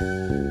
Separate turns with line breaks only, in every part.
Música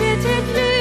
etekli